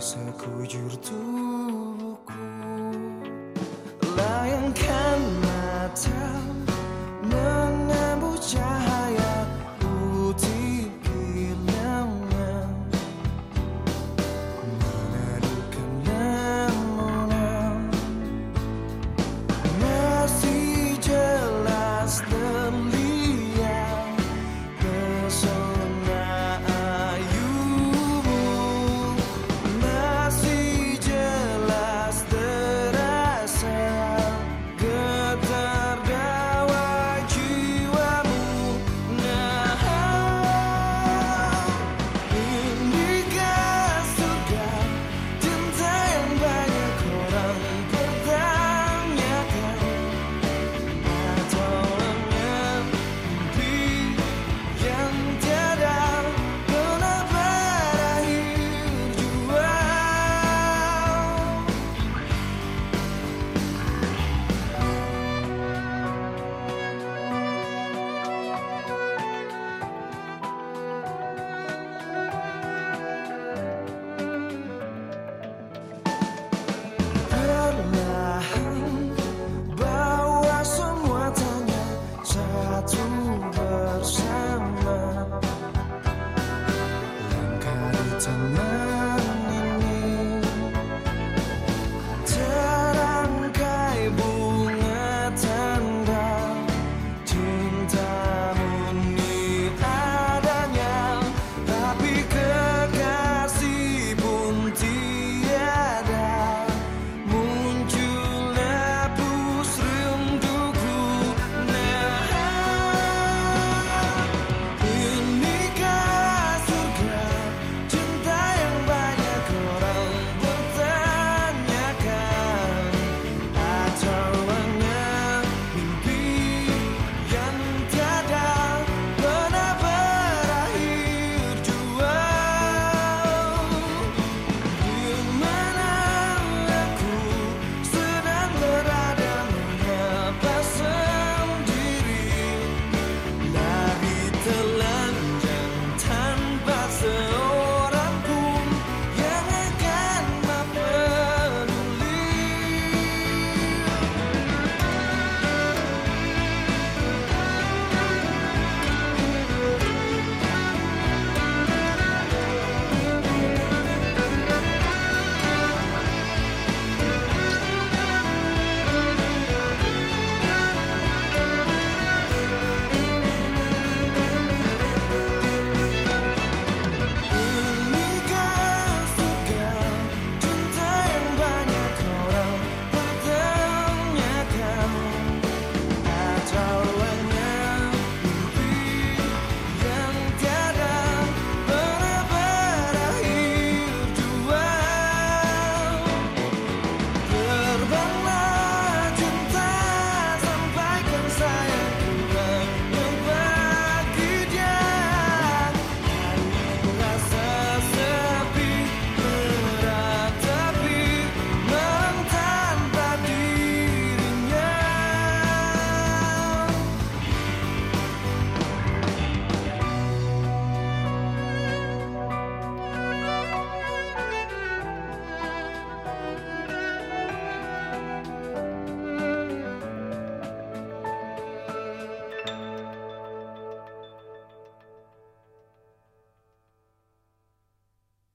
sekujur tuh mine.